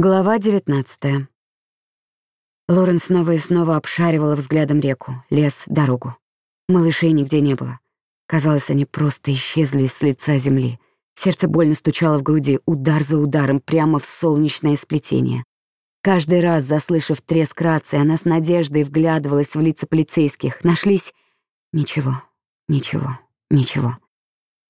Глава 19. Лорен снова и снова обшаривала взглядом реку, лес, дорогу. Малышей нигде не было. Казалось, они просто исчезли с лица земли. Сердце больно стучало в груди, удар за ударом, прямо в солнечное сплетение. Каждый раз, заслышав треск рации, она с надеждой вглядывалась в лица полицейских. Нашлись... Ничего, ничего, ничего.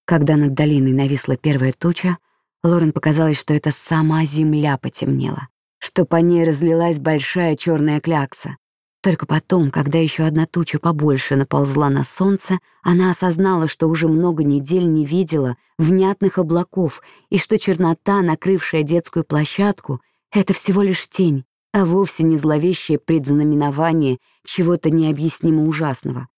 Когда над долиной нависла первая туча, Лорен показалось, что это сама земля потемнела, что по ней разлилась большая черная клякса. Только потом, когда еще одна туча побольше наползла на солнце, она осознала, что уже много недель не видела внятных облаков и что чернота, накрывшая детскую площадку, — это всего лишь тень, а вовсе не зловещее предзнаменование чего-то необъяснимо ужасного.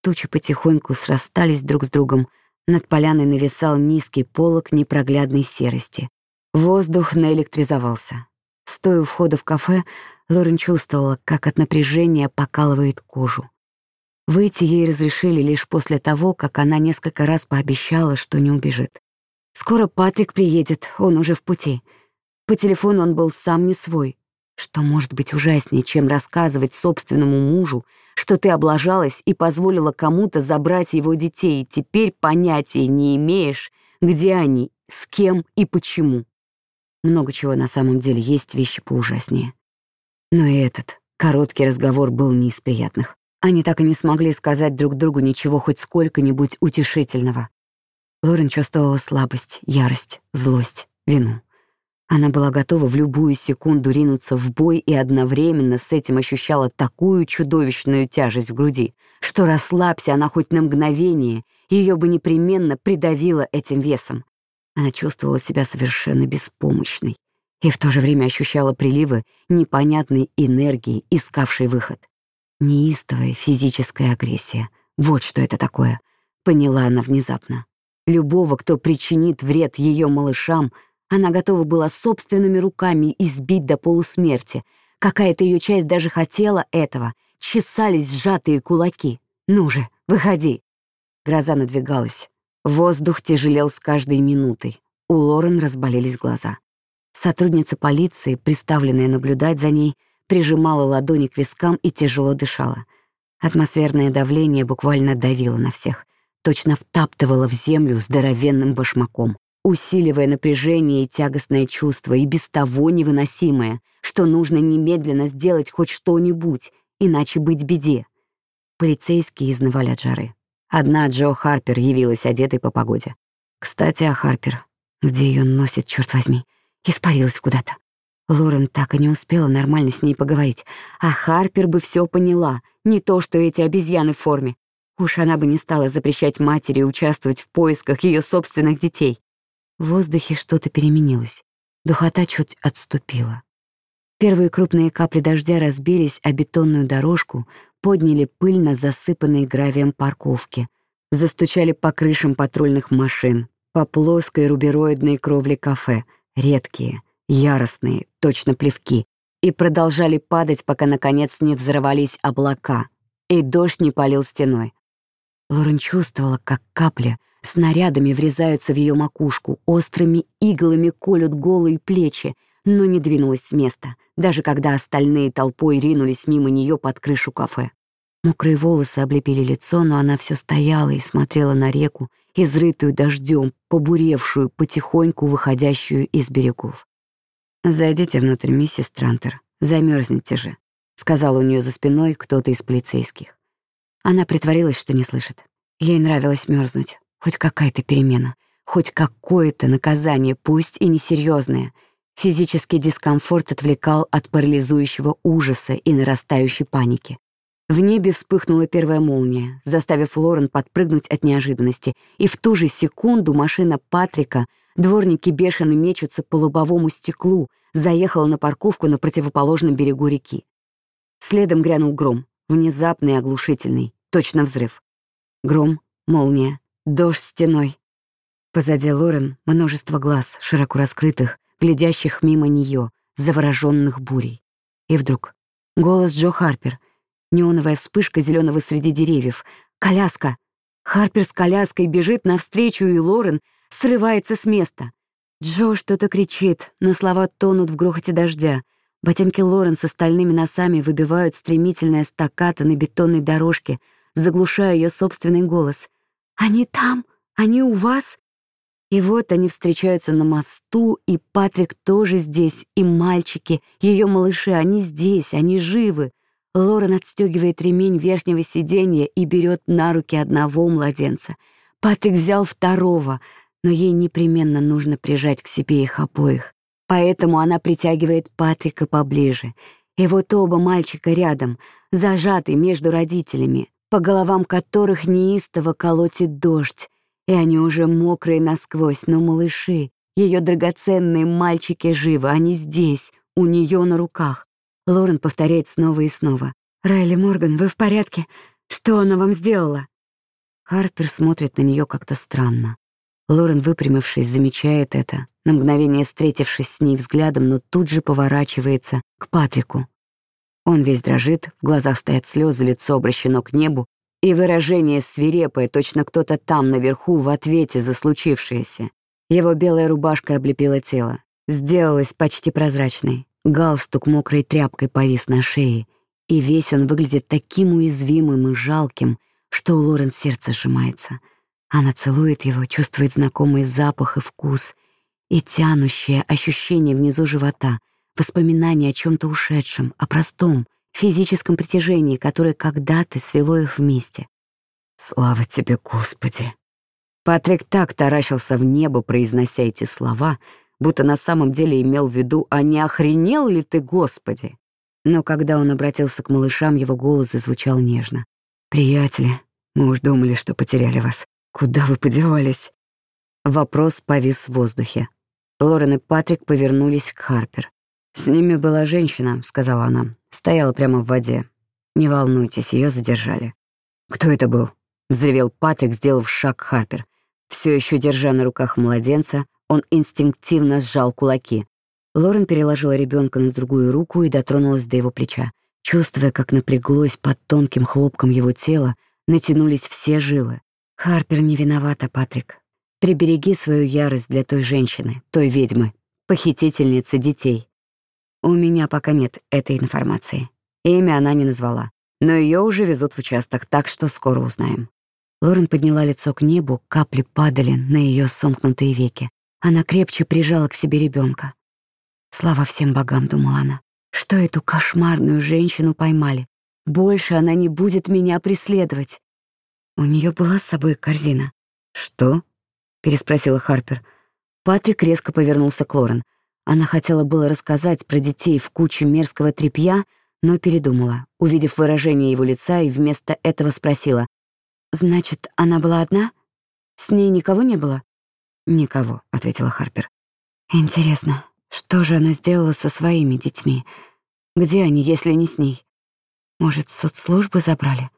Тучи потихоньку срастались друг с другом, над поляной нависал низкий полог непроглядной серости. Воздух наэлектризовался. Стоя у входа в кафе, Лорен чувствовала, как от напряжения покалывает кожу. Выйти ей разрешили лишь после того, как она несколько раз пообещала, что не убежит. Скоро Патрик приедет, он уже в пути. По телефону он был сам не свой. Что может быть ужаснее, чем рассказывать собственному мужу, что ты облажалась и позволила кому-то забрать его детей, и теперь понятия не имеешь, где они, с кем и почему. Много чего на самом деле есть вещи поужаснее. Но и этот короткий разговор был не из приятных. Они так и не смогли сказать друг другу ничего хоть сколько-нибудь утешительного. Лорен чувствовала слабость, ярость, злость, вину. Она была готова в любую секунду ринуться в бой и одновременно с этим ощущала такую чудовищную тяжесть в груди, что расслабься она хоть на мгновение, ее бы непременно придавило этим весом. Она чувствовала себя совершенно беспомощной и в то же время ощущала приливы непонятной энергии, искавшей выход. Неистовая физическая агрессия. Вот что это такое, поняла она внезапно. Любого, кто причинит вред ее малышам — она готова была собственными руками избить до полусмерти. Какая-то ее часть даже хотела этого. Чесались сжатые кулаки. «Ну же, выходи!» Гроза надвигалась. Воздух тяжелел с каждой минутой. У Лорен разболелись глаза. Сотрудница полиции, приставленная наблюдать за ней, прижимала ладони к вискам и тяжело дышала. Атмосферное давление буквально давило на всех, точно втаптывало в землю здоровенным башмаком усиливая напряжение и тягостное чувство, и без того невыносимое, что нужно немедленно сделать хоть что-нибудь, иначе быть беде. Полицейские изнывали от жары. Одна Джо Харпер явилась одетой по погоде. Кстати, о Харпер. Где ее носит, черт возьми? Испарилась куда-то. Лорен так и не успела нормально с ней поговорить. А Харпер бы все поняла, не то что эти обезьяны в форме. Уж она бы не стала запрещать матери участвовать в поисках ее собственных детей. В воздухе что-то переменилось. Духота чуть отступила. Первые крупные капли дождя разбились о бетонную дорожку, подняли пыль на засыпанной гравием парковке, застучали по крышам патрульных машин, по плоской рубероидной кровле кафе, редкие, яростные, точно плевки, и продолжали падать, пока, наконец, не взорвались облака, и дождь не полил стеной. Лорен чувствовала, как капли снарядами врезаются в ее макушку, острыми иглами колют голые плечи, но не двинулась с места, даже когда остальные толпой ринулись мимо нее под крышу кафе. Мокрые волосы облепили лицо, но она все стояла и смотрела на реку, изрытую дождем, побуревшую, потихоньку выходящую из берегов. «Зайдите внутрь, миссис Трантер, замерзнете же», — сказал у нее за спиной кто-то из полицейских. Она притворилась, что не слышит. Ей нравилось мерзнуть. Хоть какая-то перемена, хоть какое-то наказание, пусть и несерьезное. Физический дискомфорт отвлекал от парализующего ужаса и нарастающей паники. В небе вспыхнула первая молния, заставив Лорен подпрыгнуть от неожиданности, и в ту же секунду машина Патрика, дворники бешено мечутся по лобовому стеклу, заехала на парковку на противоположном берегу реки. Следом грянул гром, внезапный и оглушительный, точно взрыв. Гром, молния, Дождь стеной. Позади Лорен множество глаз, широко раскрытых, глядящих мимо нее, завороженных бурей. И вдруг голос Джо Харпер, неоновая вспышка зеленого среди деревьев, коляска. Харпер с коляской бежит навстречу, и Лорен срывается с места. Джо что-то кричит, но слова тонут в грохоте дождя. Ботинки Лорен с остальными носами выбивают стремительное стаккато на бетонной дорожке, заглушая ее собственный голос. «Они там? Они у вас?» И вот они встречаются на мосту, и Патрик тоже здесь, и мальчики, ее малыши, они здесь, они живы. Лорен отстегивает ремень верхнего сиденья и берет на руки одного младенца. Патрик взял второго, но ей непременно нужно прижать к себе их обоих. Поэтому она притягивает Патрика поближе. И вот оба мальчика рядом, зажатые между родителями, по головам которых неистово колотит дождь, и они уже мокрые насквозь, но малыши, ее драгоценные мальчики живы, они здесь, у нее на руках. Лорен повторяет снова и снова. «Райли Морган, вы в порядке? Что она вам сделала?» Харпер смотрит на нее как-то странно. Лорен, выпрямившись, замечает это, на мгновение встретившись с ней взглядом, но тут же поворачивается к Патрику. Он весь дрожит, в глазах стоят слезы, лицо обращено к небу, и выражение свирепое, точно кто-то там наверху в ответе за случившееся. Его белая рубашка облепила тело, сделалась почти прозрачной. Галстук мокрой тряпкой повис на шее, и весь он выглядит таким уязвимым и жалким, что у Лорен сердце сжимается. Она целует его, чувствует знакомый запах и вкус, и тянущее ощущение внизу живота, воспоминание о чем то ушедшем, о простом, физическом притяжении, которое когда-то свело их вместе. «Слава тебе, Господи!» Патрик так таращился в небо, произнося эти слова, будто на самом деле имел в виду «А не охренел ли ты, Господи?» Но когда он обратился к малышам, его голос зазвучал нежно. «Приятели, мы уж думали, что потеряли вас. Куда вы подевались?» Вопрос повис в воздухе. Лорен и Патрик повернулись к Харпер. «С ними была женщина», — сказала она. Стояла прямо в воде. «Не волнуйтесь, ее задержали». «Кто это был?» — взревел Патрик, сделав шаг Харпер. Все еще держа на руках младенца, он инстинктивно сжал кулаки. Лорен переложила ребенка на другую руку и дотронулась до его плеча. Чувствуя, как напряглось под тонким хлопком его тела, натянулись все жилы. «Харпер не виновата, Патрик. Прибереги свою ярость для той женщины, той ведьмы, похитительницы детей. У меня пока нет этой информации. Имя она не назвала, но ее уже везут в участок, так что скоро узнаем». Лорен подняла лицо к небу, капли падали на ее сомкнутые веки. Она крепче прижала к себе ребенка. Слава всем богам, думала она, что эту кошмарную женщину поймали. Больше она не будет меня преследовать. У нее была с собой корзина. «Что?» — переспросила Харпер. Патрик резко повернулся к Лорен. Она хотела было рассказать про детей в куче мерзкого тряпья, но передумала, увидев выражение его лица, и вместо этого спросила. «Значит, она была одна? С ней никого не было?» «Никого», — ответила Харпер. «Интересно, что же она сделала со своими детьми? Где они, если не с ней? Может, соцслужбы забрали?»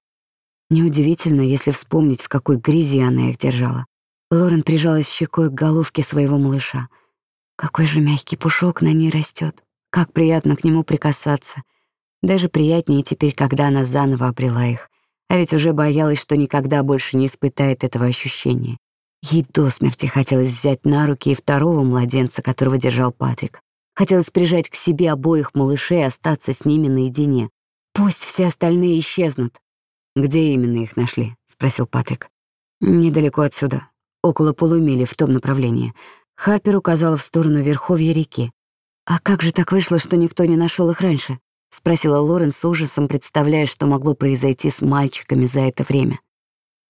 Неудивительно, если вспомнить, в какой грязи она их держала. Лорен прижалась щекой к головке своего малыша. Какой же мягкий пушок на ней растет. Как приятно к нему прикасаться. Даже приятнее теперь, когда она заново обрела их. А ведь уже боялась, что никогда больше не испытает этого ощущения. Ей до смерти хотелось взять на руки и второго младенца, которого держал Патрик. Хотелось прижать к себе обоих малышей и остаться с ними наедине. Пусть все остальные исчезнут. «Где именно их нашли?» — спросил Патрик. «Недалеко отсюда, около полумили в том направлении. Харпер указала в сторону верховья реки. «А как же так вышло, что никто не нашел их раньше?» — спросила Лорен с ужасом, представляя, что могло произойти с мальчиками за это время.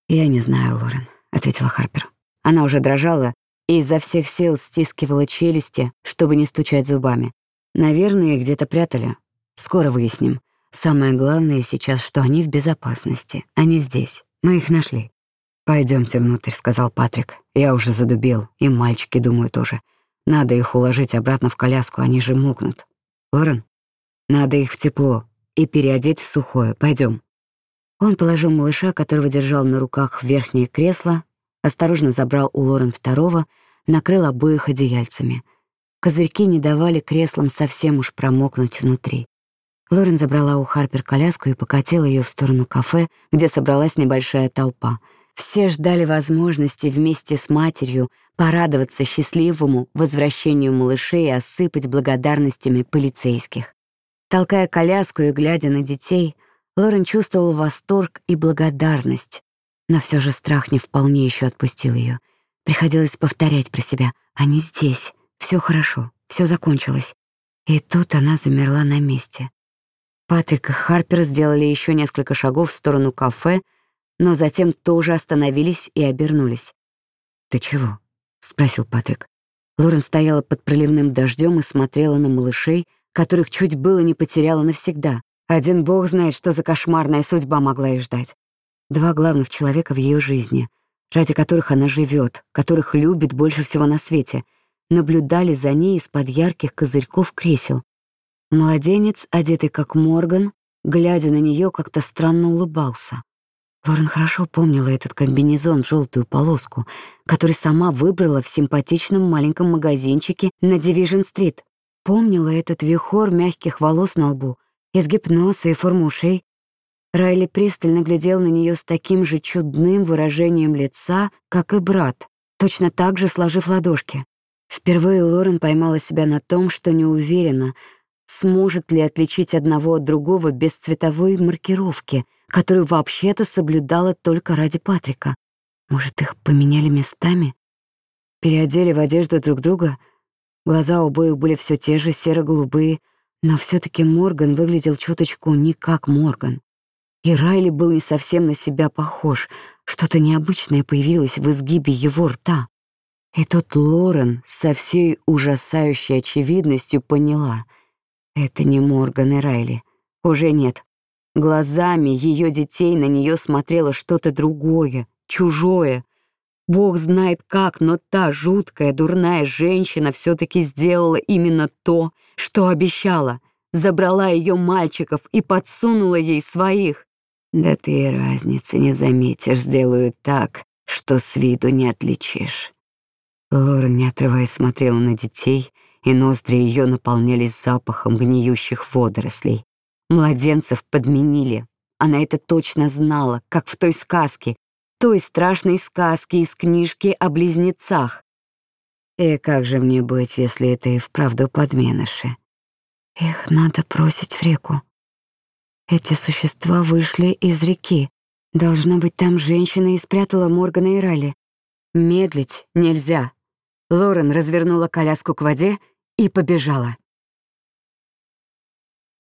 «Я не знаю, Лорен», — ответила Харпер. Она уже дрожала и изо всех сил стискивала челюсти, чтобы не стучать зубами. Наверное, где-то прятали. Скоро выясним. Самое главное сейчас, что они в безопасности. Они здесь. Мы их нашли. Пойдемте внутрь», — сказал Патрик. «Я уже задубел, и мальчики, думаю, тоже. Надо их уложить обратно в коляску, они же мокнут. Лорен, надо их в тепло и переодеть в сухое. Пойдем». Он положил малыша, которого держал на руках в верхнее кресло, осторожно забрал у Лорен второго, накрыл обоих одеяльцами. Козырьки не давали креслам совсем уж промокнуть внутри. Лорен забрала у Харпер коляску и покатила ее в сторону кафе, где собралась небольшая толпа — Все ждали возможности вместе с матерью порадоваться счастливому возвращению малышей и осыпать благодарностями полицейских. Толкая коляску и глядя на детей, Лорен чувствовал восторг и благодарность, но все же страх не вполне еще отпустил ее. Приходилось повторять про себя «Они здесь, все хорошо, все закончилось». И тут она замерла на месте. Патрик и Харпер сделали еще несколько шагов в сторону кафе, но затем тоже остановились и обернулись. «Ты чего?» — спросил Патрик. Лорен стояла под проливным дождем и смотрела на малышей, которых чуть было не потеряла навсегда. Один бог знает, что за кошмарная судьба могла их ждать. Два главных человека в ее жизни, ради которых она живет, которых любит больше всего на свете, наблюдали за ней из-под ярких козырьков кресел. Младенец, одетый как Морган, глядя на нее, как-то странно улыбался. Лорен хорошо помнила этот комбинезон в желтую полоску, который сама выбрала в симпатичном маленьком магазинчике на Дивижн-стрит. Помнила этот вихор мягких волос на лбу, изгиб носа и форму ушей. Райли пристально глядел на нее с таким же чудным выражением лица, как и брат, точно так же сложив ладошки. Впервые Лорен поймала себя на том, что не уверена, сможет ли отличить одного от другого без цветовой маркировки, которую вообще-то соблюдала только ради Патрика. Может, их поменяли местами? Переодели в одежду друг друга? Глаза обоих были все те же, серо-голубые, но все таки Морган выглядел чуточку не как Морган. И Райли был не совсем на себя похож, что-то необычное появилось в изгибе его рта. И тут Лорен со всей ужасающей очевидностью поняла — это не Морган и Райли. Уже нет. Глазами ее детей на нее смотрело что-то другое, чужое. Бог знает как, но та жуткая, дурная женщина все-таки сделала именно то, что обещала. Забрала ее мальчиков и подсунула ей своих. Да ты и разницы не заметишь, сделаю так, что с виду не отличишь. Лора, не отрываясь, смотрела на детей — и ноздри ее наполнялись запахом гниющих водорослей. Младенцев подменили. Она это точно знала, как в той сказке, той страшной сказке из книжки о близнецах. И как же мне быть, если это и вправду подменыши? Их надо бросить в реку. Эти существа вышли из реки. Должно быть, там женщина и спрятала Моргана и Ралли. Медлить нельзя. Лорен развернула коляску к воде и побежала.